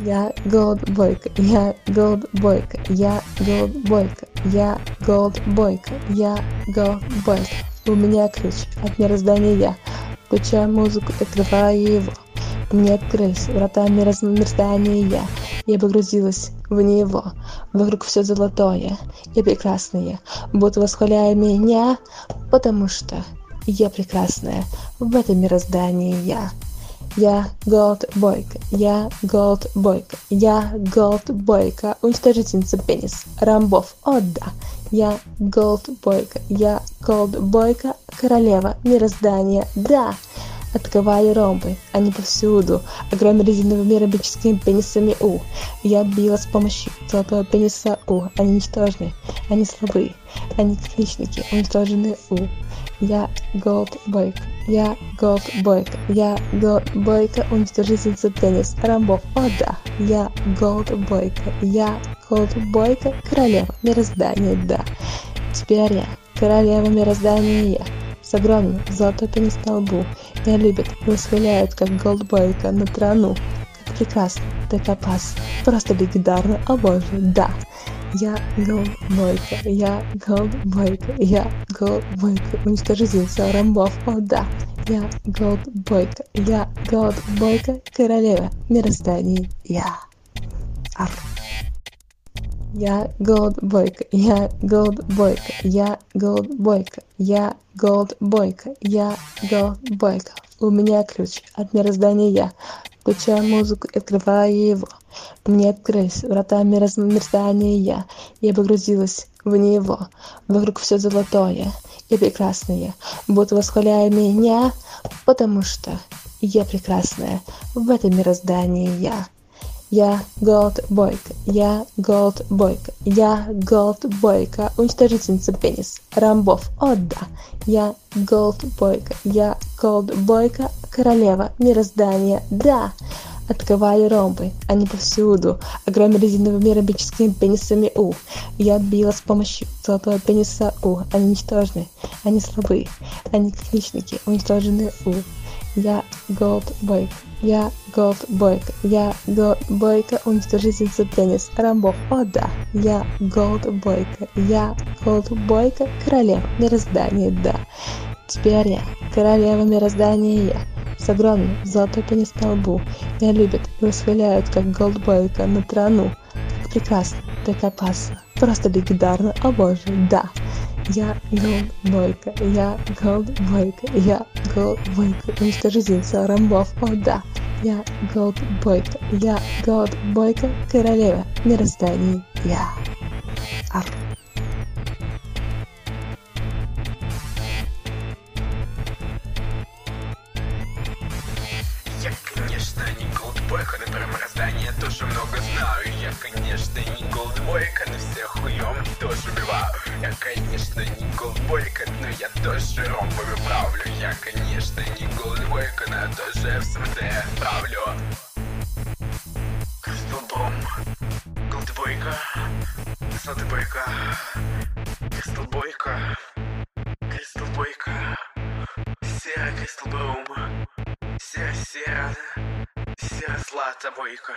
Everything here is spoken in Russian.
Я голдбойка, я голдбойка, я голдбойка, я голдбойка, я голдбойка. У меня ключ от мироздания. Включаю музыку, открываю его. Мне открылись врата мироздания. Я погрузилась в него. Вокруг все золотое и прекрасное. Будто восхваляя меня, потому что я прекрасная в этом мироздании я. Я Голдбойка, я Голдбойка, я Голдбойка, уничтожительница пенис, Рамбов, о да, я Голдбойка, я Голдбойка, королева мироздания, да. Открываю ромбы, они повсюду, огромные резиновыми ромбическими пенисами У. Я била с помощью золотого пениса У, они ничтожны, они слабы, они как хищники, уничтожены У. Я Голдбойка, я Голдбойка, я Голдбойка, уничтожительница пенис, Рамбов, о да, я Голдбойка, я Голдбойка, королева мироздания, да. Теперь я. Королева мироздания, с огромным золотой пенис на лбу. Меня любят восхваляют, как Голдбойка на трону. Как прекрасно, так опасно, просто легендарно, о боже, да. Я голдбойка, я голдбойка, я голдбойка, уничтожительница ромбов, о да. Я голдбойка, я голдбойка, королева мироздания, я. Ар. Я голдбойка, я голдбойка, я голдбойка, я голдбойка, я голдбойка. У меня ключ от мироздания. Включаю музыку и открываю его. Мне открылись врата мироздания. Я погрузилась в него. Вокруг все золотое и прекрасное. Будто восхваляя меня, потому что я прекрасная в этом мироздании я. Я Голдбойка, я Голдбойка, я Голдбойка, уничтожительница пенис, Рамбов, о да, я Голдбойка, я Голдбойка, королева мироздания, да. Открываю ромбы, они повсюду, огромными резиновыми ромбическими пенисами У. Я била с помощью золотого пениса У, они ничтожны, они слабы, они как уничтожены У. Я Голдбойка, я Голдбойка, я Голдбойка, уничтожительница пенис, Рамбов, о да, я Голдбойка, я Голдбойка, королева мироздания, да. Теперь я королева мироздания. я, с огромным золотой пенис на лбу. Меня любят и восхваляют, как Голдбойка на трону. Как прекрасно, так опасно, просто легендарно, о боже, да. Я голдбойка, я голдбойка, я голдбойка, уничтожительница ромбов, о да. Я голдбойка, я голдбойка, королева мирозданий, я. Ар. Но про мироздание тоже много знаю. Я, конечно, не голдбойка, но всех хуем тоже убиваю. Я, конечно, не голдбойка, но я тоже ромбами правлю. Я, конечно, не голдбойка, но я тоже в СМТ правлю. Кристалбом, голдбойка, золотобойка, кристалбойка, кристалбойка, серая кристалбом. Сера-сера, сера-злата бойка.